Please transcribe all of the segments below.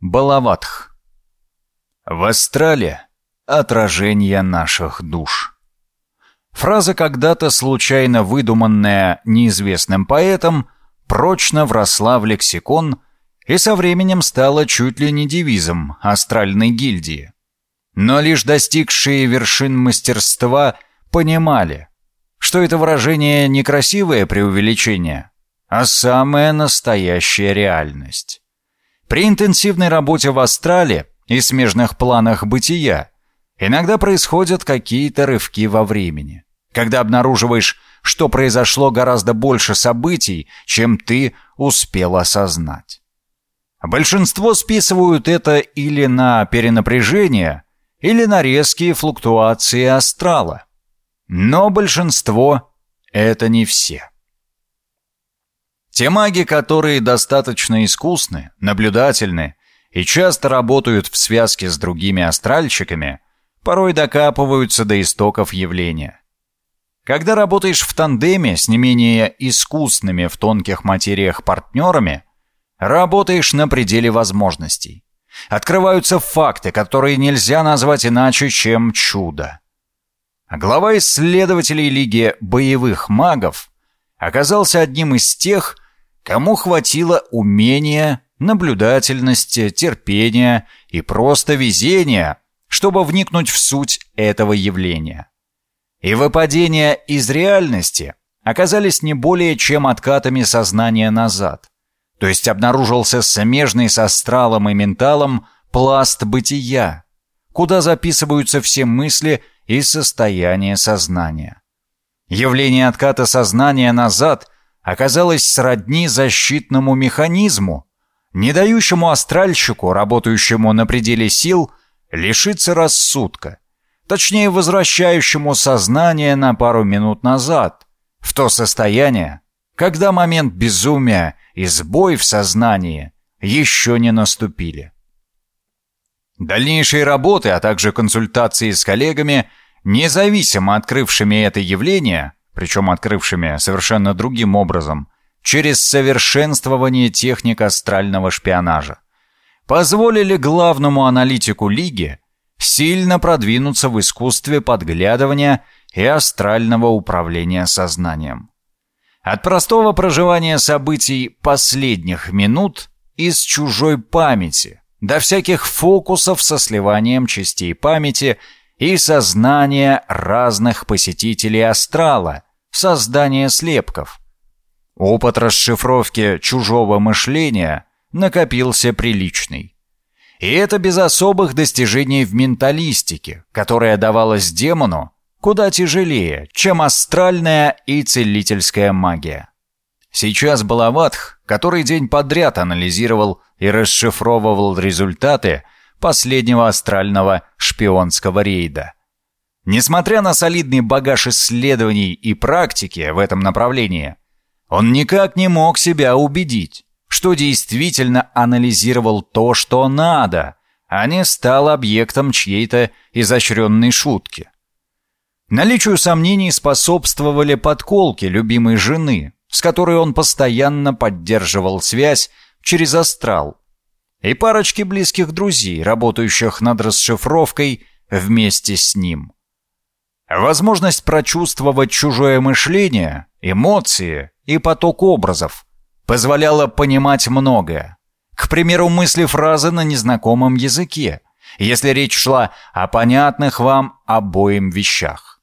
Балаватх. В астрале отражение наших душ. Фраза, когда-то случайно выдуманная неизвестным поэтом, прочно вросла в лексикон и со временем стала чуть ли не девизом астральной гильдии. Но лишь достигшие вершин мастерства понимали, что это выражение не красивое преувеличение, а самая настоящая реальность. При интенсивной работе в астрале и смежных планах бытия иногда происходят какие-то рывки во времени, когда обнаруживаешь, что произошло гораздо больше событий, чем ты успел осознать. Большинство списывают это или на перенапряжение, или на резкие флуктуации астрала. Но большинство — это не все. Те маги, которые достаточно искусны, наблюдательны и часто работают в связке с другими астральщиками, порой докапываются до истоков явления. Когда работаешь в тандеме с не менее искусными в тонких материях партнерами, работаешь на пределе возможностей. Открываются факты, которые нельзя назвать иначе, чем чудо. Глава исследователей Лиги боевых магов оказался одним из тех, кому хватило умения, наблюдательности, терпения и просто везения, чтобы вникнуть в суть этого явления. И выпадения из реальности оказались не более чем откатами сознания назад. То есть обнаружился смежный с астралом и менталом пласт бытия, куда записываются все мысли и состояния сознания. Явление отката сознания назад – оказалась сродни защитному механизму, не дающему астральщику, работающему на пределе сил, лишиться рассудка, точнее возвращающему сознание на пару минут назад, в то состояние, когда момент безумия и сбой в сознании еще не наступили. Дальнейшие работы, а также консультации с коллегами, независимо открывшими это явление, причем открывшими совершенно другим образом, через совершенствование техник астрального шпионажа, позволили главному аналитику Лиги сильно продвинуться в искусстве подглядывания и астрального управления сознанием. От простого проживания событий последних минут из чужой памяти до всяких фокусов со сливанием частей памяти и сознания разных посетителей астрала, создание слепков. Опыт расшифровки чужого мышления накопился приличный. И это без особых достижений в менталистике, которая давалась демону куда тяжелее, чем астральная и целительская магия. Сейчас Балаватх который день подряд анализировал и расшифровывал результаты последнего астрального шпионского рейда – Несмотря на солидный багаж исследований и практики в этом направлении, он никак не мог себя убедить, что действительно анализировал то, что надо, а не стал объектом чьей-то изощренной шутки. Наличию сомнений способствовали подколки любимой жены, с которой он постоянно поддерживал связь через астрал, и парочки близких друзей, работающих над расшифровкой вместе с ним. Возможность прочувствовать чужое мышление, эмоции и поток образов позволяла понимать многое. К примеру, мысли фразы на незнакомом языке, если речь шла о понятных вам обоим вещах.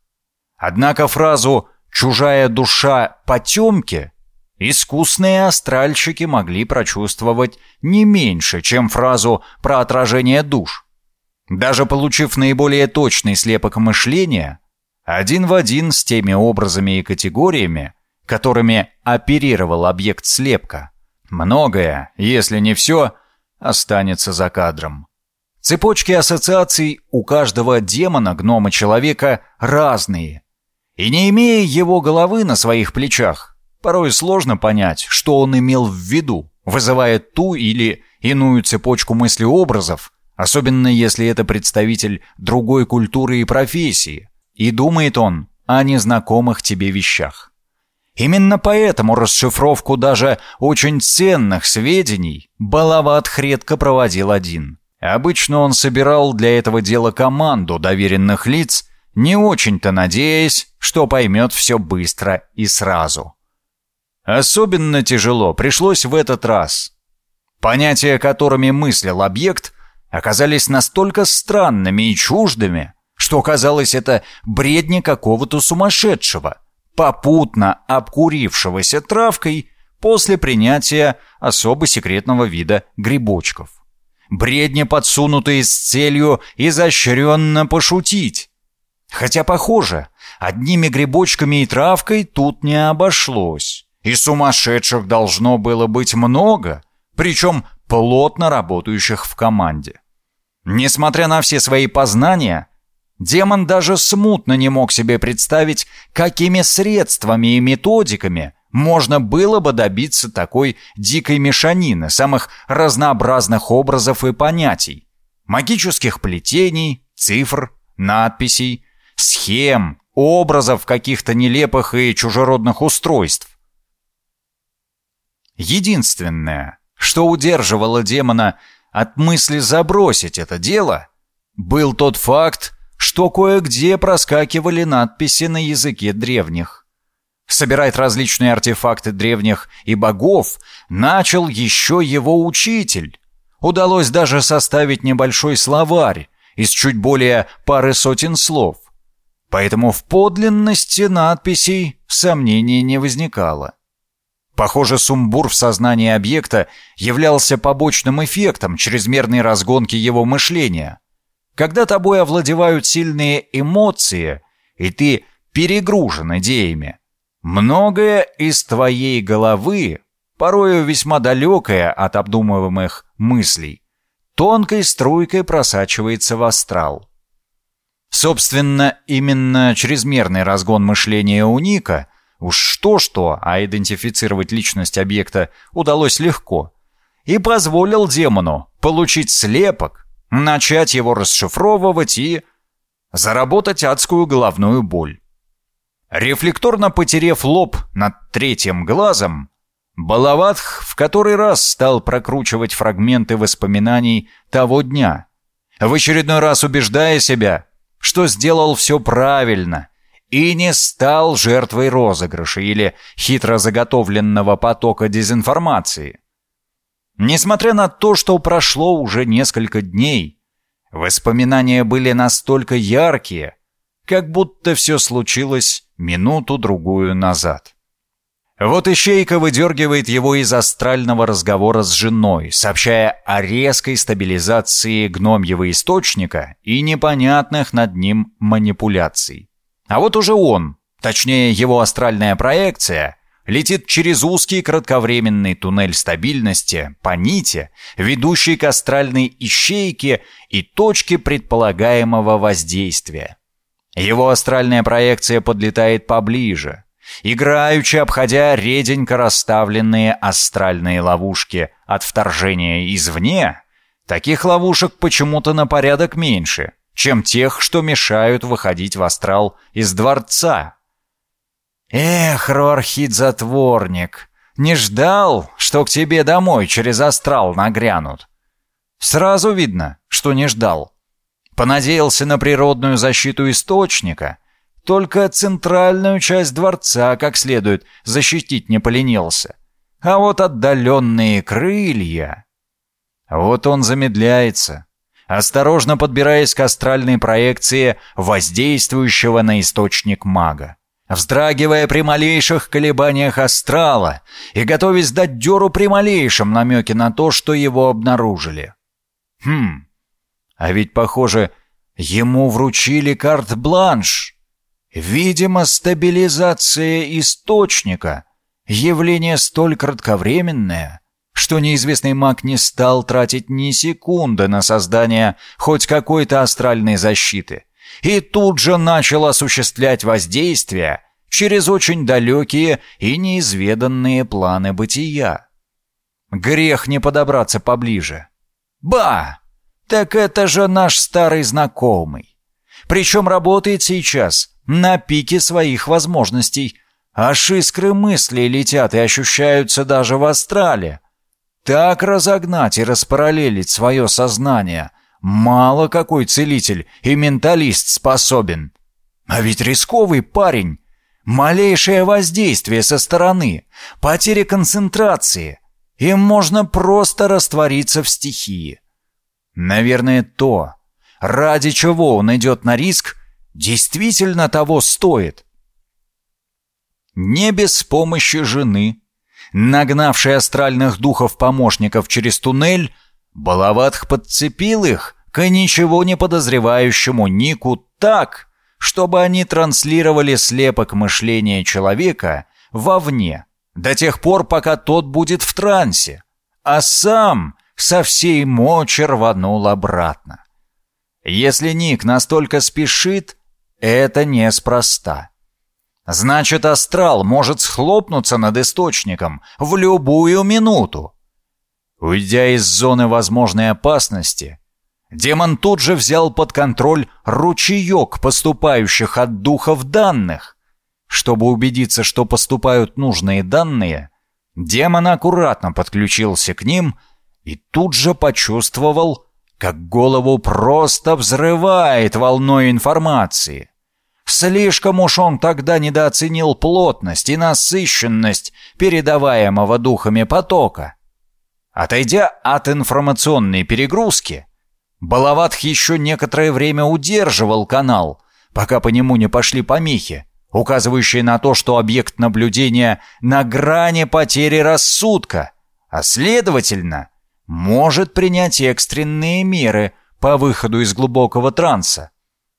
Однако фразу «чужая душа потемки» искусные астральщики могли прочувствовать не меньше, чем фразу про отражение душ. Даже получив наиболее точный слепок мышления – один в один с теми образами и категориями, которыми оперировал объект слепка. Многое, если не все, останется за кадром. Цепочки ассоциаций у каждого демона, гнома, человека разные. И не имея его головы на своих плечах, порой сложно понять, что он имел в виду, вызывая ту или иную цепочку мыслеобразов, особенно если это представитель другой культуры и профессии – и думает он о незнакомых тебе вещах. Именно поэтому расшифровку даже очень ценных сведений Балават редко проводил один. Обычно он собирал для этого дела команду доверенных лиц, не очень-то надеясь, что поймет все быстро и сразу. Особенно тяжело пришлось в этот раз. Понятия, которыми мыслил объект, оказались настолько странными и чуждыми, что казалось это бредни какого-то сумасшедшего, попутно обкурившегося травкой после принятия особо секретного вида грибочков. Бредни, подсунутые с целью изощренно пошутить. Хотя, похоже, одними грибочками и травкой тут не обошлось. И сумасшедших должно было быть много, причем плотно работающих в команде. Несмотря на все свои познания, демон даже смутно не мог себе представить, какими средствами и методиками можно было бы добиться такой дикой мешанины самых разнообразных образов и понятий, магических плетений, цифр, надписей, схем, образов каких-то нелепых и чужеродных устройств. Единственное, что удерживало демона от мысли забросить это дело, был тот факт, что кое-где проскакивали надписи на языке древних. Собирать различные артефакты древних и богов начал еще его учитель. Удалось даже составить небольшой словарь из чуть более пары сотен слов. Поэтому в подлинности надписей сомнений не возникало. Похоже, сумбур в сознании объекта являлся побочным эффектом чрезмерной разгонки его мышления. Когда тобой овладевают сильные эмоции, и ты перегружен идеями, многое из твоей головы, порою весьма далекое от обдумываемых мыслей, тонкой струйкой просачивается в астрал. Собственно, именно чрезмерный разгон мышления у Ника Уж что-что, а идентифицировать личность объекта удалось легко. И позволил демону получить слепок, начать его расшифровывать и... заработать адскую головную боль. Рефлекторно потерев лоб над третьим глазом, Балаватх в который раз стал прокручивать фрагменты воспоминаний того дня, в очередной раз убеждая себя, что сделал все правильно и не стал жертвой розыгрыша или хитро заготовленного потока дезинформации. Несмотря на то, что прошло уже несколько дней, воспоминания были настолько яркие, как будто все случилось минуту-другую назад. Вот Ищейка выдергивает его из астрального разговора с женой, сообщая о резкой стабилизации гномьего источника и непонятных над ним манипуляций. А вот уже он, точнее его астральная проекция, летит через узкий кратковременный туннель стабильности по нити, ведущей к астральной ищейке и точке предполагаемого воздействия. Его астральная проекция подлетает поближе, играючи обходя реденько расставленные астральные ловушки от вторжения извне. Таких ловушек почему-то на порядок меньше — чем тех, что мешают выходить в астрал из дворца. Эх, Рорхид-затворник, не ждал, что к тебе домой через астрал нагрянут. Сразу видно, что не ждал. Понадеялся на природную защиту источника, только центральную часть дворца как следует защитить не поленился. А вот отдаленные крылья... Вот он замедляется, осторожно подбираясь к астральной проекции воздействующего на источник мага. Вздрагивая при малейших колебаниях астрала и готовясь дать дёру при малейшем намеке на то, что его обнаружили. Хм, а ведь, похоже, ему вручили карт-бланш. Видимо, стабилизация источника — явление столь кратковременное — что неизвестный маг не стал тратить ни секунды на создание хоть какой-то астральной защиты, и тут же начал осуществлять воздействие через очень далекие и неизведанные планы бытия. Грех не подобраться поближе. Ба! Так это же наш старый знакомый. Причем работает сейчас на пике своих возможностей. Аж искры мыслей летят и ощущаются даже в астрале. Так разогнать и распараллелить свое сознание мало какой целитель и менталист способен. А ведь рисковый парень. Малейшее воздействие со стороны, потеря концентрации. Им можно просто раствориться в стихии. Наверное, то, ради чего он идет на риск, действительно того стоит. Не без помощи жены, нагнавшей астральных духов-помощников через туннель, Балаватх подцепил их к ничего не подозревающему Нику так, чтобы они транслировали слепок мышления человека вовне, до тех пор, пока тот будет в трансе, а сам со всей мочи рванул обратно. Если Ник настолько спешит, это неспроста. Значит, астрал может схлопнуться над источником в любую минуту. Уйдя из зоны возможной опасности, демон тут же взял под контроль ручеек поступающих от духов данных. Чтобы убедиться, что поступают нужные данные, демон аккуратно подключился к ним и тут же почувствовал, как голову просто взрывает волной информации. Слишком уж он тогда недооценил плотность и насыщенность передаваемого духами потока. Отойдя от информационной перегрузки, Балаватх еще некоторое время удерживал канал, пока по нему не пошли помехи, указывающие на то, что объект наблюдения на грани потери рассудка, а следовательно, может принять экстренные меры по выходу из глубокого транса.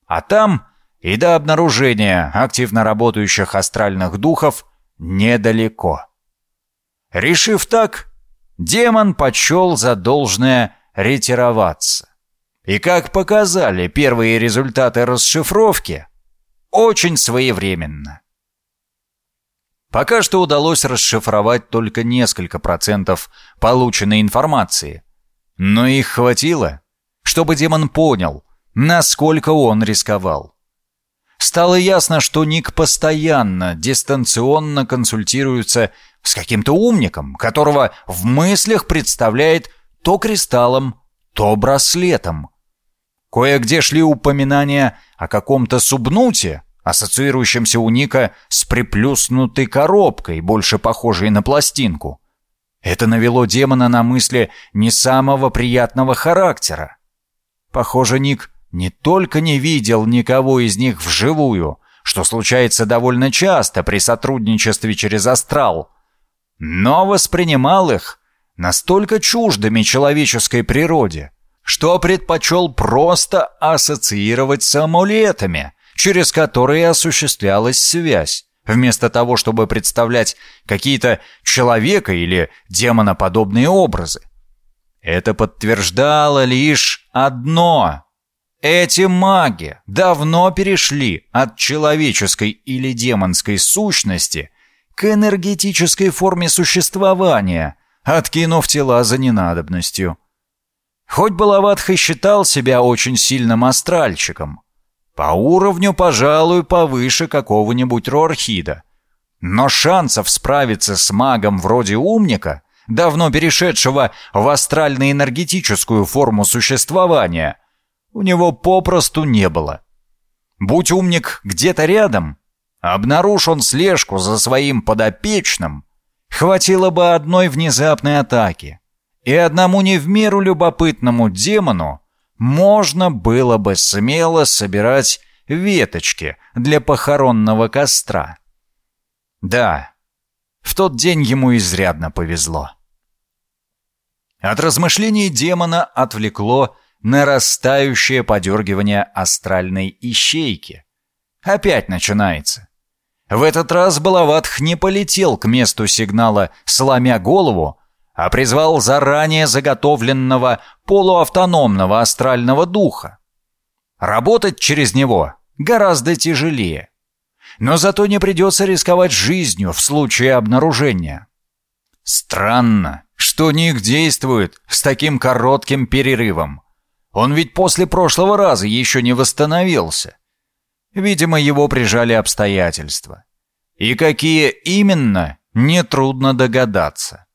А там и до обнаружения активно работающих астральных духов недалеко. Решив так, демон почел за должное ретироваться. И как показали первые результаты расшифровки, очень своевременно. Пока что удалось расшифровать только несколько процентов полученной информации. Но их хватило, чтобы демон понял, насколько он рисковал. Стало ясно, что Ник постоянно дистанционно консультируется с каким-то умником, которого в мыслях представляет то кристаллом, то браслетом. Кое-где шли упоминания о каком-то субнуте, ассоциирующемся у Ника с приплюснутой коробкой, больше похожей на пластинку. Это навело демона на мысли не самого приятного характера. Похоже, Ник не только не видел никого из них вживую, что случается довольно часто при сотрудничестве через астрал, но воспринимал их настолько чуждыми человеческой природе, что предпочел просто ассоциировать с амулетами, через которые осуществлялась связь, вместо того, чтобы представлять какие-то человека или демоноподобные образы. Это подтверждало лишь одно эти маги давно перешли от человеческой или демонской сущности к энергетической форме существования, откинув тела за ненадобностью. Хоть Балаватха считал себя очень сильным астральчиком, по уровню, пожалуй, повыше какого-нибудь Рорхида, но шансов справиться с магом вроде умника, давно перешедшего в астрально-энергетическую форму существования – у него попросту не было. Будь умник где-то рядом, обнаружь он слежку за своим подопечным, хватило бы одной внезапной атаки, и одному не в меру любопытному демону можно было бы смело собирать веточки для похоронного костра. Да, в тот день ему изрядно повезло. От размышлений демона отвлекло нарастающее подергивание астральной ищейки. Опять начинается. В этот раз Балаватх не полетел к месту сигнала, сломя голову, а призвал заранее заготовленного полуавтономного астрального духа. Работать через него гораздо тяжелее. Но зато не придется рисковать жизнью в случае обнаружения. Странно, что Ник действует с таким коротким перерывом. Он ведь после прошлого раза еще не восстановился. Видимо, его прижали обстоятельства. И какие именно, нетрудно догадаться.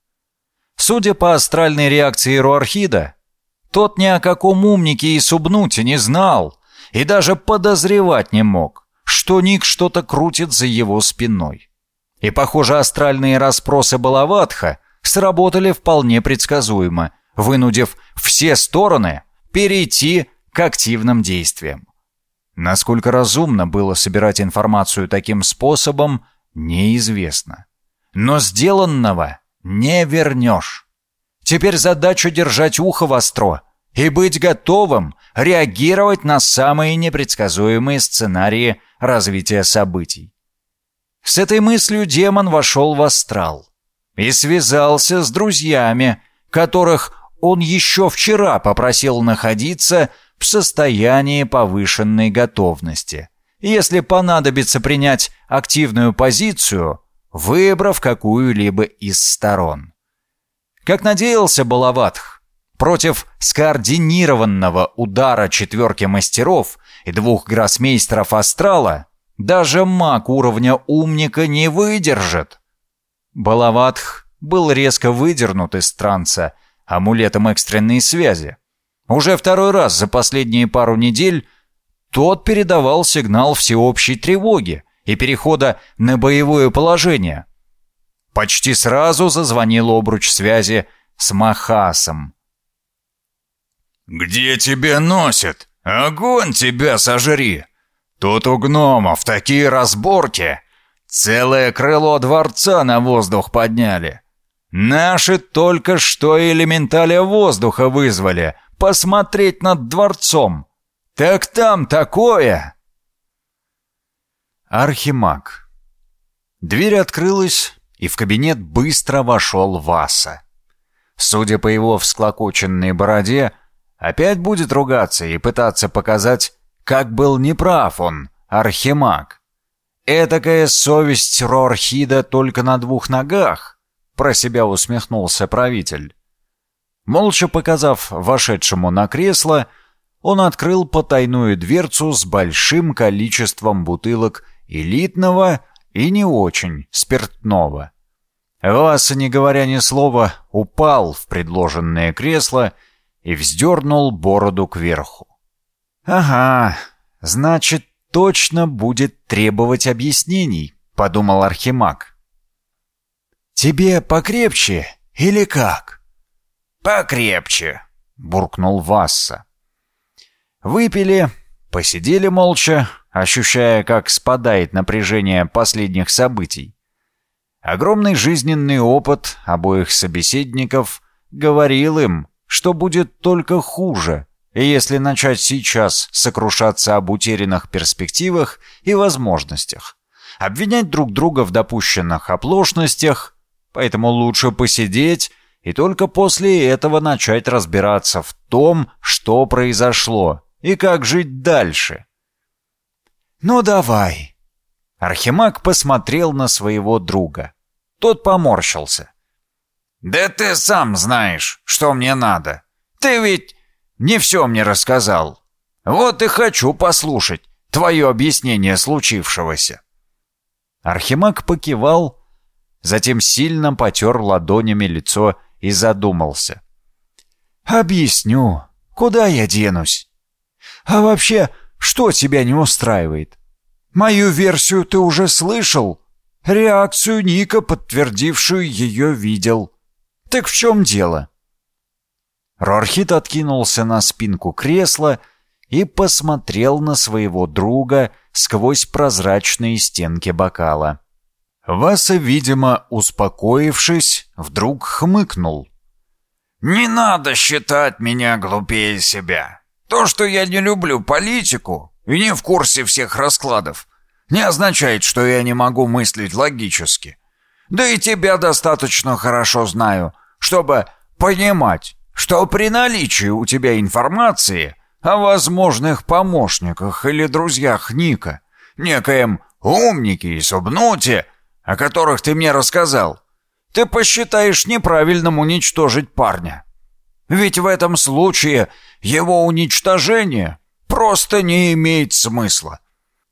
Судя по астральной реакции Руархида, тот ни о каком умнике и субнуте не знал и даже подозревать не мог, что Ник что-то крутит за его спиной. И, похоже, астральные расспросы Балаватха сработали вполне предсказуемо, вынудив все стороны перейти к активным действиям. Насколько разумно было собирать информацию таким способом, неизвестно. Но сделанного не вернешь. Теперь задача держать ухо востро и быть готовым реагировать на самые непредсказуемые сценарии развития событий. С этой мыслью демон вошел в астрал и связался с друзьями, которых он еще вчера попросил находиться в состоянии повышенной готовности. Если понадобится принять активную позицию, выбрав какую-либо из сторон. Как надеялся Балаватх, против скоординированного удара четверки мастеров и двух гроссмейстеров Астрала даже маг уровня умника не выдержит. Балаватх был резко выдернут из транса амулетом экстренной связи. Уже второй раз за последние пару недель тот передавал сигнал всеобщей тревоги и перехода на боевое положение. Почти сразу зазвонил обруч связи с Махасом. «Где тебя носит? Огонь тебя сожри! Тут у гномов такие разборки! Целое крыло дворца на воздух подняли! Наши только что элементаля воздуха вызвали посмотреть над дворцом! Так там такое!» Архимаг. Дверь открылась, и в кабинет быстро вошел Васа. Судя по его всклокоченной бороде, опять будет ругаться и пытаться показать, как был неправ он, Архимаг. Этакая совесть Рорхида только на двух ногах, про себя усмехнулся правитель. Молча показав вошедшему на кресло, он открыл потайную дверцу с большим количеством бутылок элитного и не очень спиртного. Васа, не говоря ни слова, упал в предложенное кресло и вздернул бороду кверху. «Ага, значит, точно будет требовать объяснений», — подумал Архимаг. «Тебе покрепче или как?» «Покрепче», — буркнул Васса. Выпили, посидели молча, ощущая, как спадает напряжение последних событий. Огромный жизненный опыт обоих собеседников говорил им, что будет только хуже, если начать сейчас сокрушаться об утерянных перспективах и возможностях, обвинять друг друга в допущенных оплошностях, поэтому лучше посидеть и только после этого начать разбираться в том, что произошло и как жить дальше. «Ну давай!» Архимаг посмотрел на своего друга. Тот поморщился. «Да ты сам знаешь, что мне надо. Ты ведь не все мне рассказал. Вот и хочу послушать твое объяснение случившегося». Архимаг покивал, затем сильно потер ладонями лицо и задумался. «Объясню. Куда я денусь? А вообще, что тебя не устраивает? Мою версию ты уже слышал. Реакцию Ника, подтвердившую ее, видел. Так в чем дело?» Рорхит откинулся на спинку кресла и посмотрел на своего друга сквозь прозрачные стенки бокала. Васа, видимо, успокоившись, вдруг хмыкнул. «Не надо считать меня глупее себя. То, что я не люблю политику и не в курсе всех раскладов, не означает, что я не могу мыслить логически. Да и тебя достаточно хорошо знаю, чтобы понимать, что при наличии у тебя информации о возможных помощниках или друзьях Ника, некоем умнике и субнуте, о которых ты мне рассказал, ты посчитаешь неправильным уничтожить парня. Ведь в этом случае его уничтожение просто не имеет смысла.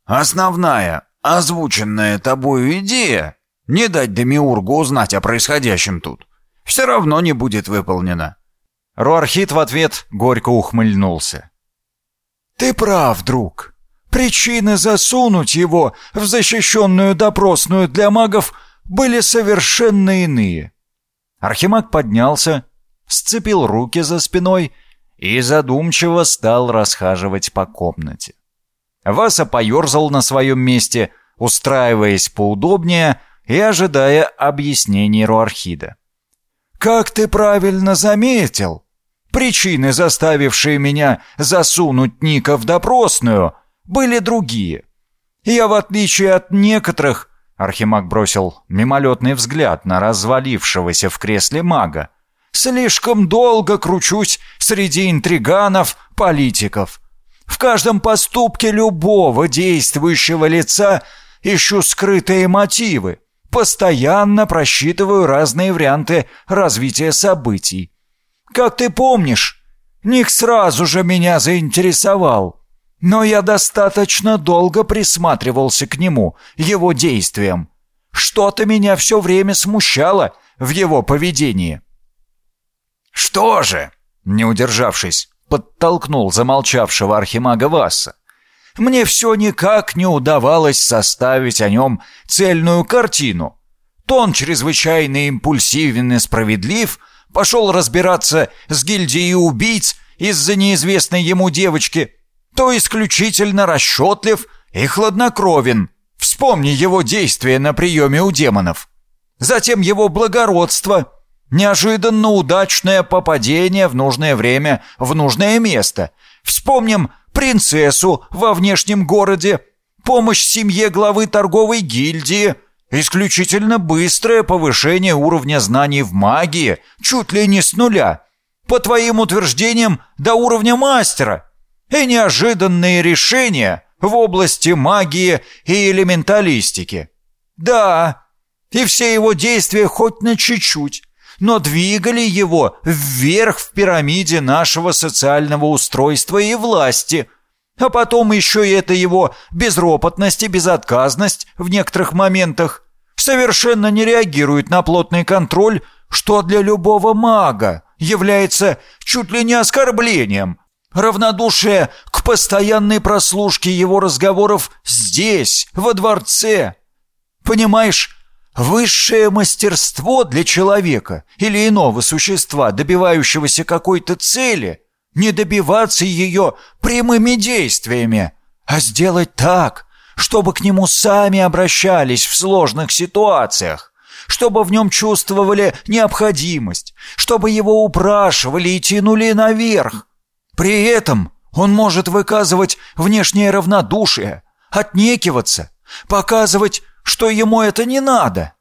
Основная озвученная тобою идея не дать Демиургу узнать о происходящем тут, все равно не будет выполнена». Руархит в ответ горько ухмыльнулся. «Ты прав, друг. Причины засунуть его в защищенную допросную для магов были совершенно иные». Архимаг поднялся, сцепил руки за спиной и задумчиво стал расхаживать по комнате. Васа поерзал на своем месте, устраиваясь поудобнее и ожидая объяснений Руархида. «Как ты правильно заметил, причины, заставившие меня засунуть Ника в допросную, были другие. Я, в отличие от некоторых, Архимаг бросил мимолетный взгляд на развалившегося в кресле мага. «Слишком долго кручусь среди интриганов, политиков. В каждом поступке любого действующего лица ищу скрытые мотивы. Постоянно просчитываю разные варианты развития событий. Как ты помнишь, Ник сразу же меня заинтересовал. Но я достаточно долго присматривался к нему, его действиям. Что-то меня все время смущало в его поведении. «Что же?» — не удержавшись, подтолкнул замолчавшего архимага Васса. Мне все никак не удавалось составить о нем цельную картину. То он чрезвычайно импульсивен и справедлив, пошел разбираться с гильдией убийц из-за неизвестной ему девочки, то исключительно расчетлив и хладнокровен. Вспомни его действия на приеме у демонов. Затем его благородство, неожиданно удачное попадение в нужное время в нужное место. Вспомним принцессу во внешнем городе, помощь семье главы торговой гильдии, исключительно быстрое повышение уровня знаний в магии, чуть ли не с нуля, по твоим утверждениям, до уровня мастера, и неожиданные решения в области магии и элементалистики. Да, и все его действия хоть на чуть-чуть, но двигали его вверх в пирамиде нашего социального устройства и власти. А потом еще и это его безропотность и безотказность в некоторых моментах совершенно не реагирует на плотный контроль, что для любого мага является чуть ли не оскорблением. Равнодушие к постоянной прослушке его разговоров здесь, во дворце. Понимаешь, Высшее мастерство для человека или иного существа, добивающегося какой-то цели, не добиваться ее прямыми действиями, а сделать так, чтобы к нему сами обращались в сложных ситуациях, чтобы в нем чувствовали необходимость, чтобы его упрашивали и тянули наверх. При этом он может выказывать внешнее равнодушие, отнекиваться, показывать что ему это не надо.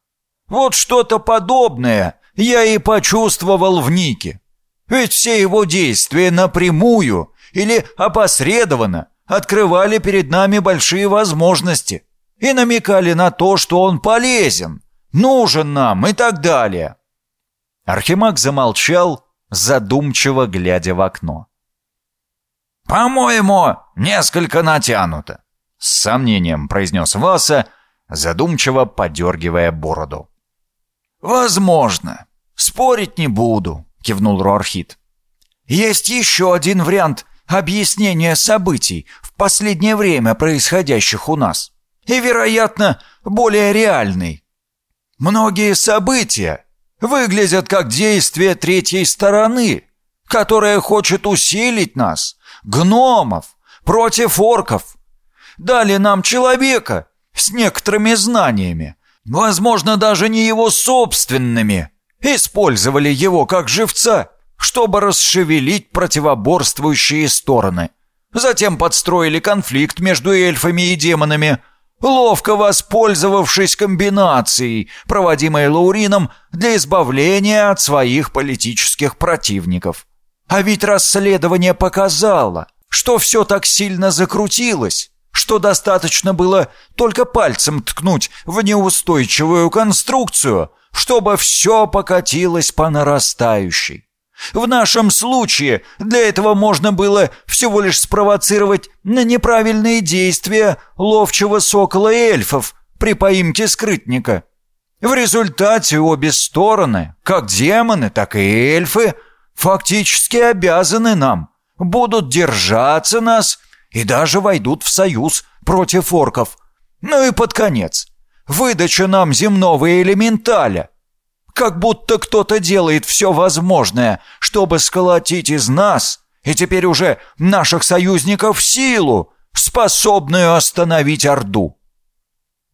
Вот что-то подобное я и почувствовал в Нике. Ведь все его действия напрямую или опосредованно открывали перед нами большие возможности и намекали на то, что он полезен, нужен нам и так далее. Архимаг замолчал, задумчиво глядя в окно. «По-моему, несколько натянуто», — с сомнением произнес Васа, задумчиво подергивая бороду. «Возможно. Спорить не буду», — кивнул Руархит. «Есть еще один вариант объяснения событий в последнее время происходящих у нас. И, вероятно, более реальный. Многие события выглядят как действие третьей стороны, которая хочет усилить нас, гномов, против орков. Дали нам человека, с некоторыми знаниями, возможно, даже не его собственными, использовали его как живца, чтобы расшевелить противоборствующие стороны. Затем подстроили конфликт между эльфами и демонами, ловко воспользовавшись комбинацией, проводимой Лаурином для избавления от своих политических противников. А ведь расследование показало, что все так сильно закрутилось, что достаточно было только пальцем ткнуть в неустойчивую конструкцию, чтобы все покатилось по нарастающей. В нашем случае для этого можно было всего лишь спровоцировать на неправильные действия ловчего сокола эльфов при поимке скрытника. В результате обе стороны, как демоны, так и эльфы, фактически обязаны нам, будут держаться нас и даже войдут в союз против орков. Ну и под конец, выдача нам земного элементаля – как будто кто-то делает все возможное, чтобы сколотить из нас, и теперь уже наших союзников, силу, способную остановить Орду.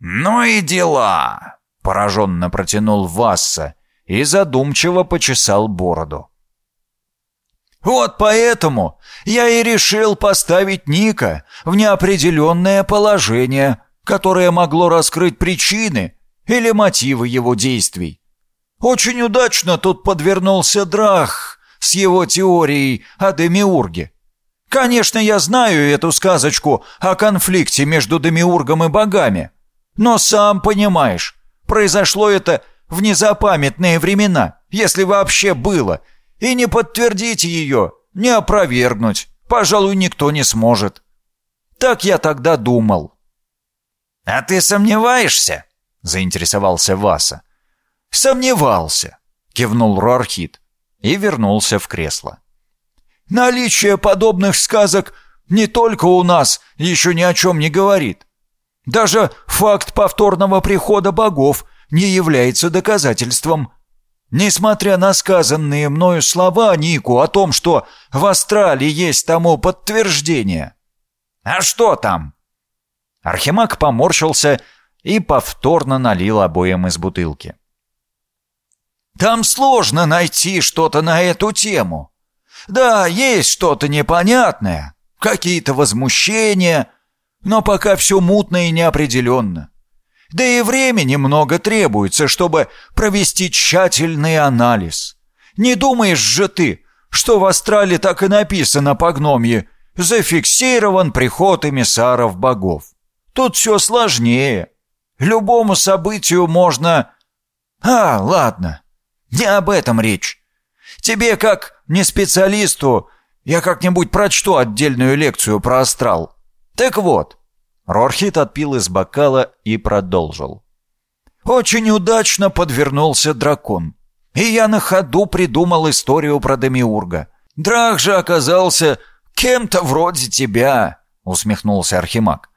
«Ну и дела!» — пораженно протянул Васса и задумчиво почесал бороду. «Вот поэтому я и решил поставить Ника в неопределенное положение, которое могло раскрыть причины или мотивы его действий. Очень удачно тут подвернулся Драх с его теорией о Демиурге. Конечно, я знаю эту сказочку о конфликте между Демиургом и богами, но сам понимаешь, произошло это в незапамятные времена, если вообще было, и не подтвердить ее, не опровергнуть, пожалуй, никто не сможет. Так я тогда думал. «А ты сомневаешься?» — заинтересовался Васа. «Сомневался», — кивнул Рорхит и вернулся в кресло. «Наличие подобных сказок не только у нас еще ни о чем не говорит. Даже факт повторного прихода богов не является доказательством. Несмотря на сказанные мною слова Нику о том, что в Астрале есть тому подтверждение. А что там?» Архимаг поморщился и повторно налил обоим из бутылки. Там сложно найти что-то на эту тему. Да, есть что-то непонятное, какие-то возмущения, но пока все мутно и неопределенно. Да и времени много требуется, чтобы провести тщательный анализ. Не думаешь же ты, что в Астрале так и написано по гномье «Зафиксирован приход эмиссаров богов». Тут все сложнее. Любому событию можно... А, ладно, не об этом речь. Тебе, как не специалисту, я как-нибудь прочту отдельную лекцию про астрал. Так вот, Рорхит отпил из бокала и продолжил. Очень удачно подвернулся дракон. И я на ходу придумал историю про Демиурга. Драх же оказался кем-то вроде тебя, усмехнулся Архимаг.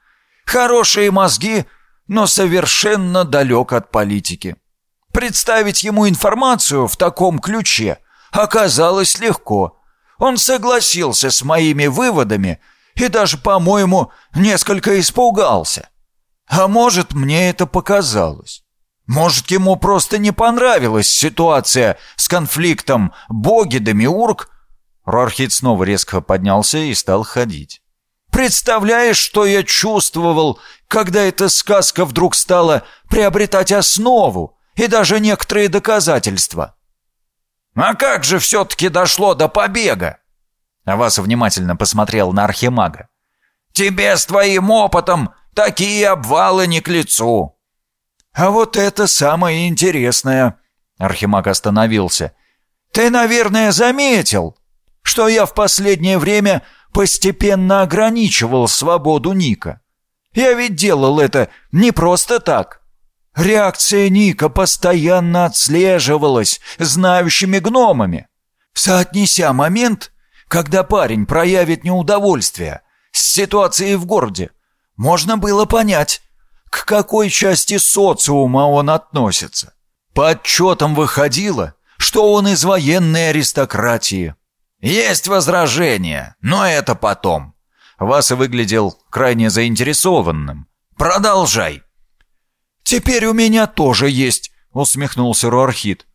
Хорошие мозги, но совершенно далек от политики. Представить ему информацию в таком ключе оказалось легко. Он согласился с моими выводами и даже, по-моему, несколько испугался. А может, мне это показалось. Может, ему просто не понравилась ситуация с конфликтом боги-демиург? Рорхит снова резко поднялся и стал ходить. Представляешь, что я чувствовал, когда эта сказка вдруг стала приобретать основу, и даже некоторые доказательства. А как же все-таки дошло до побега? Аваса внимательно посмотрел на Архимага. Тебе с твоим опытом такие обвалы не к лицу. А вот это самое интересное. Архимаг остановился. Ты, наверное, заметил, что я в последнее время постепенно ограничивал свободу Ника. Я ведь делал это не просто так. Реакция Ника постоянно отслеживалась знающими гномами. Соотнеся момент, когда парень проявит неудовольствие с ситуацией в городе, можно было понять, к какой части социума он относится. По отчетам выходило, что он из военной аристократии. «Есть возражения, но это потом». Васа выглядел крайне заинтересованным. «Продолжай». «Теперь у меня тоже есть», — усмехнулся Руархит.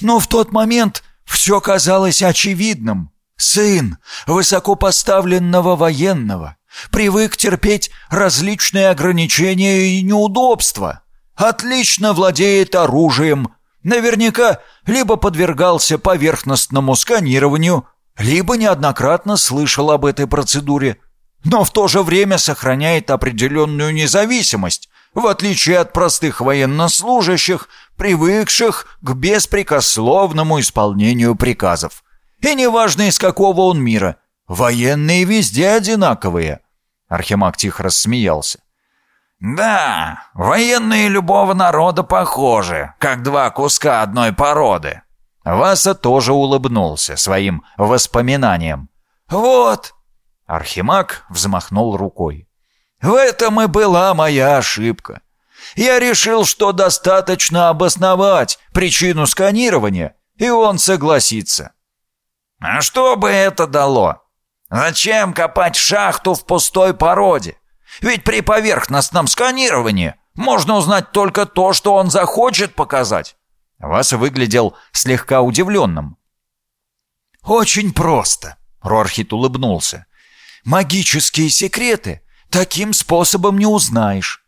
«Но в тот момент все казалось очевидным. Сын высокопоставленного военного привык терпеть различные ограничения и неудобства. Отлично владеет оружием, наверняка либо подвергался поверхностному сканированию, либо неоднократно слышал об этой процедуре, но в то же время сохраняет определенную независимость в отличие от простых военнослужащих, привыкших к беспрекословному исполнению приказов. И неважно, из какого он мира. Военные везде одинаковые». Архимаг тихо рассмеялся. «Да, военные любого народа похожи, как два куска одной породы». Васа тоже улыбнулся своим воспоминанием. «Вот!» Архимаг взмахнул рукой. «В этом и была моя ошибка. Я решил, что достаточно обосновать причину сканирования, и он согласится». «А что бы это дало? Зачем копать шахту в пустой породе? Ведь при поверхностном сканировании можно узнать только то, что он захочет показать. Васа выглядел слегка удивленным. «Очень просто», — Рорхит улыбнулся. «Магические секреты таким способом не узнаешь.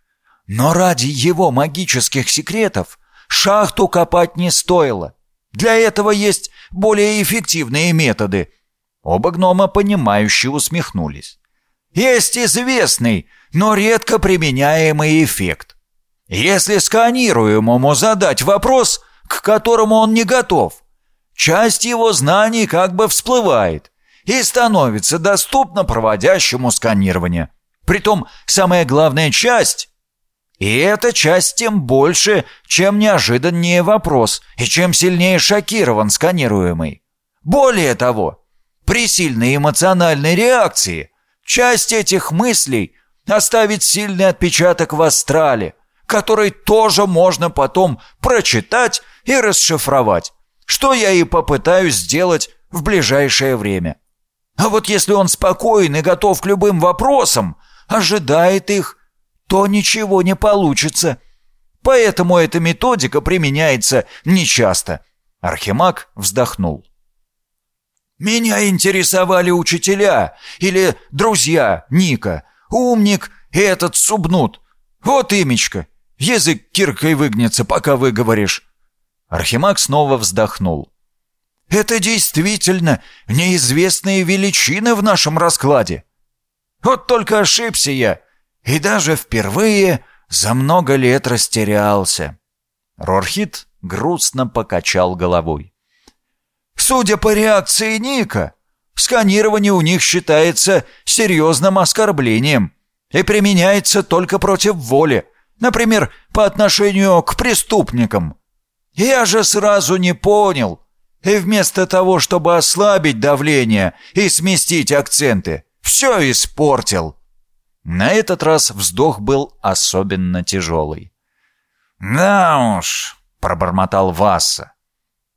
Но ради его магических секретов шахту копать не стоило. Для этого есть более эффективные методы». Оба гнома, понимающе усмехнулись. Есть известный, но редко применяемый эффект. Если сканируемому задать вопрос, к которому он не готов, часть его знаний как бы всплывает и становится доступна проводящему сканирование. Притом, самая главная часть и эта часть тем больше, чем неожиданнее вопрос и чем сильнее шокирован сканируемый. Более того, при сильной эмоциональной реакции Часть этих мыслей оставит сильный отпечаток в астрале, который тоже можно потом прочитать и расшифровать, что я и попытаюсь сделать в ближайшее время. А вот если он спокоен и готов к любым вопросам, ожидает их, то ничего не получится. Поэтому эта методика применяется нечасто. Архимаг вздохнул. Меня интересовали учителя или друзья Ника, умник и этот субнут. Вот имечко. Язык киркой выгнется, пока выговоришь. Архимаг снова вздохнул. Это действительно неизвестные величины в нашем раскладе. Вот только ошибся я, и даже впервые за много лет растерялся. Рорхит грустно покачал головой. Судя по реакции Ника, сканирование у них считается серьезным оскорблением и применяется только против воли, например, по отношению к преступникам. Я же сразу не понял, и вместо того, чтобы ослабить давление и сместить акценты, все испортил. На этот раз вздох был особенно тяжелый. «Да уж», — пробормотал Васса,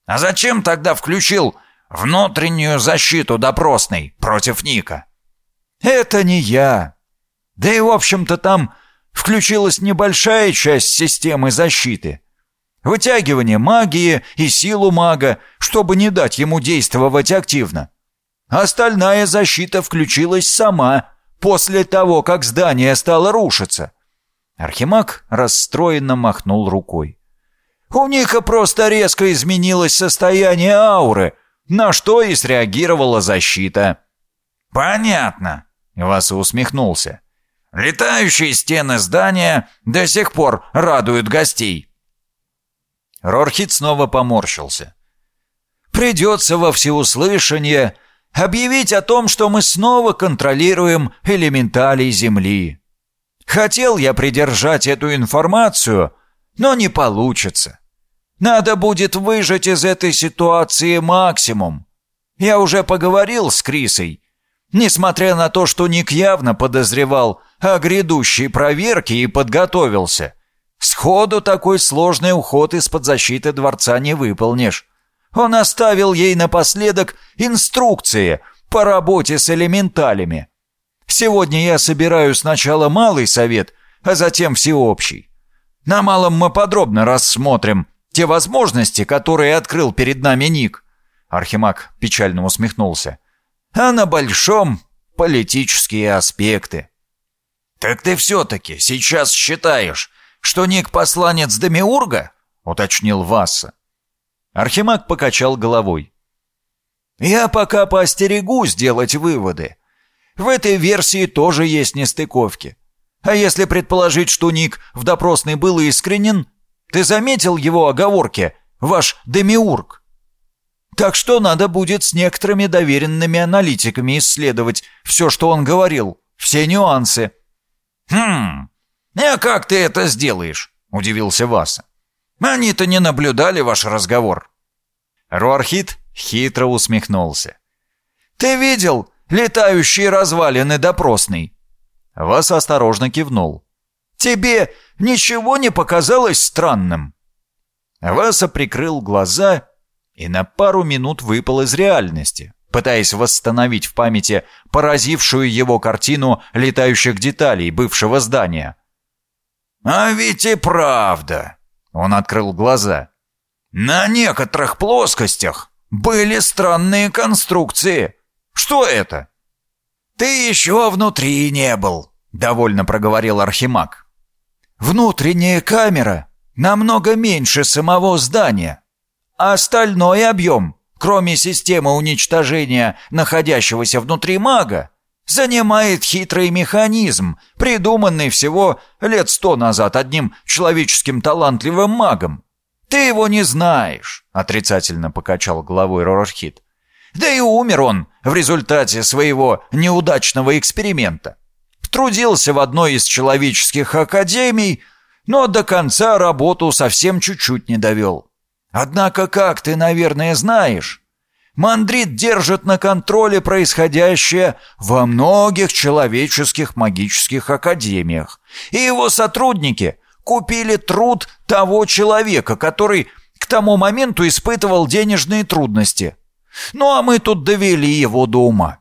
а зачем тогда включил внутреннюю защиту допросной против Ника? Это не я. Да и, в общем-то, там включилась небольшая часть системы защиты. Вытягивание магии и силу мага, чтобы не дать ему действовать активно. Остальная защита включилась сама, после того, как здание стало рушиться. Архимаг расстроенно махнул рукой. У Ника просто резко изменилось состояние ауры, на что и среагировала защита. «Понятно», — Васа усмехнулся. «Летающие стены здания до сих пор радуют гостей». Рорхит снова поморщился. «Придется во всеуслышание объявить о том, что мы снова контролируем элементалей Земли. Хотел я придержать эту информацию, но не получится. Надо будет выжать из этой ситуации максимум. Я уже поговорил с Крисой. Несмотря на то, что Ник явно подозревал о грядущей проверке и подготовился, сходу такой сложный уход из-под защиты дворца не выполнишь. Он оставил ей напоследок инструкции по работе с элементалями. Сегодня я собираю сначала малый совет, а затем всеобщий. На малом мы подробно рассмотрим те возможности, которые открыл перед нами Ник. Архимаг печально усмехнулся. А на большом — политические аспекты. «Так ты все-таки сейчас считаешь, что Ник посланец Демиурга?» — уточнил Васса. Архимаг покачал головой. «Я пока поостерегу сделать выводы. В этой версии тоже есть нестыковки. А если предположить, что Ник в допросной был искренен, ты заметил его оговорки, ваш демиург?» Так что надо будет с некоторыми доверенными аналитиками исследовать все, что он говорил, все нюансы». «Хм, а как ты это сделаешь?» — удивился Васа. «Они-то не наблюдали ваш разговор». Руархит хитро усмехнулся. «Ты видел летающие развалины допросной?» Вас осторожно кивнул. «Тебе ничего не показалось странным?» Васа прикрыл глаза и на пару минут выпал из реальности, пытаясь восстановить в памяти поразившую его картину летающих деталей бывшего здания. «А ведь и правда!» Он открыл глаза. «На некоторых плоскостях были странные конструкции. Что это?» «Ты еще внутри не был», — довольно проговорил Архимаг. «Внутренняя камера намного меньше самого здания. А остальной объем, кроме системы уничтожения находящегося внутри мага, занимает хитрый механизм, придуманный всего лет сто назад одним человеческим талантливым магом. Ты его не знаешь, отрицательно покачал головой Рорхит. Да и умер он в результате своего неудачного эксперимента. Трудился в одной из человеческих академий, но до конца работу совсем чуть-чуть не довел. Однако, как ты, наверное, знаешь, Мандрит держит на контроле происходящее во многих человеческих магических академиях, и его сотрудники купили труд того человека, который к тому моменту испытывал денежные трудности. Ну а мы тут довели его до ума.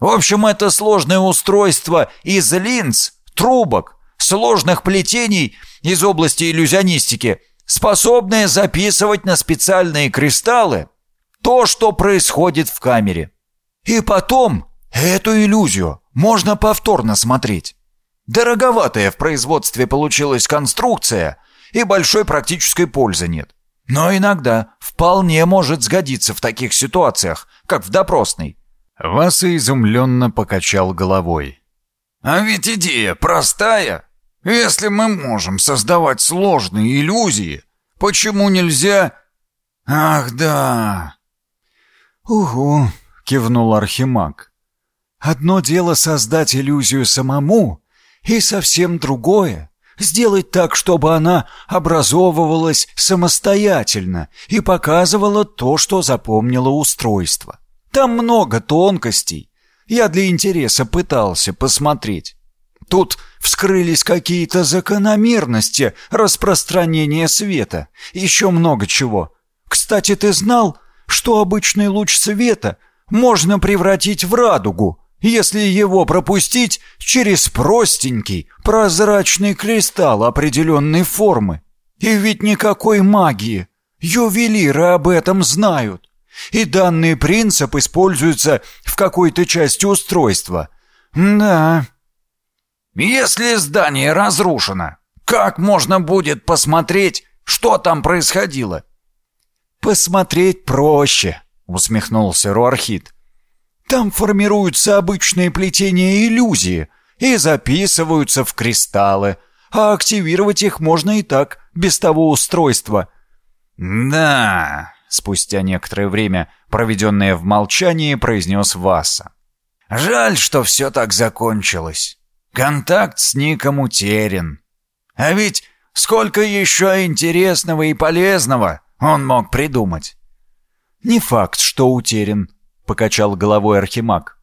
В общем, это сложное устройство из линз, трубок, сложных плетений из области иллюзионистики – способная записывать на специальные кристаллы то, что происходит в камере. И потом эту иллюзию можно повторно смотреть. Дороговатая в производстве получилась конструкция, и большой практической пользы нет. Но иногда вполне может сгодиться в таких ситуациях, как в допросной. Васа изумленно покачал головой. «А ведь идея простая. Если мы можем создавать сложные иллюзии, почему нельзя... Ах, да. Угу, кивнул Архимаг. Одно дело создать иллюзию самому, и совсем другое — сделать так, чтобы она образовывалась самостоятельно и показывала то, что запомнило устройство. Там много тонкостей. Я для интереса пытался посмотреть. Тут вскрылись какие-то закономерности распространения света. Еще много чего. Кстати, ты знал, что обычный луч света можно превратить в радугу, если его пропустить через простенький прозрачный кристалл определенной формы? И ведь никакой магии. Ювелиры об этом знают. И данный принцип используется в какой-то части устройства. Да, если здание разрушено, как можно будет посмотреть, что там происходило? Посмотреть проще, усмехнулся Руархит. Там формируются обычные плетения иллюзии и записываются в кристаллы, а активировать их можно и так, без того устройства. Да, спустя некоторое время, проведенное в молчании, произнес Васа. Жаль, что все так закончилось. Контакт с Ником утерян. А ведь сколько еще интересного и полезного он мог придумать. «Не факт, что утерян», — покачал головой Архимаг.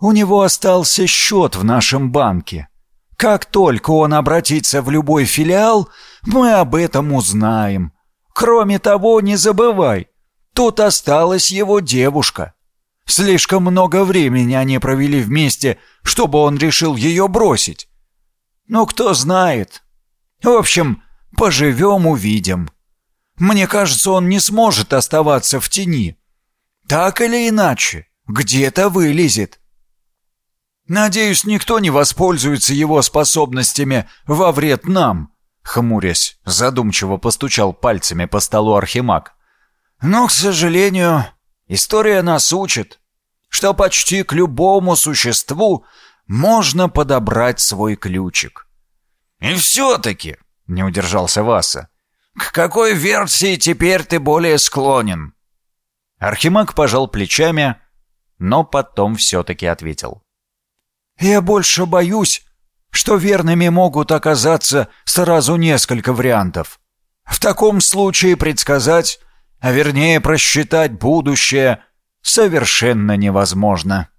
«У него остался счет в нашем банке. Как только он обратится в любой филиал, мы об этом узнаем. Кроме того, не забывай, тут осталась его девушка. Слишком много времени они провели вместе, чтобы он решил ее бросить. Ну, кто знает. В общем, поживем, увидим. Мне кажется, он не сможет оставаться в тени. Так или иначе, где-то вылезет. Надеюсь, никто не воспользуется его способностями во вред нам, хмурясь, задумчиво постучал пальцами по столу Архимаг. Но, к сожалению, История нас учит, что почти к любому существу можно подобрать свой ключик. «И все-таки», — не удержался Васа, — «к какой версии теперь ты более склонен?» Архимаг пожал плечами, но потом все-таки ответил. «Я больше боюсь, что верными могут оказаться сразу несколько вариантов. В таком случае предсказать, а вернее просчитать будущее, совершенно невозможно».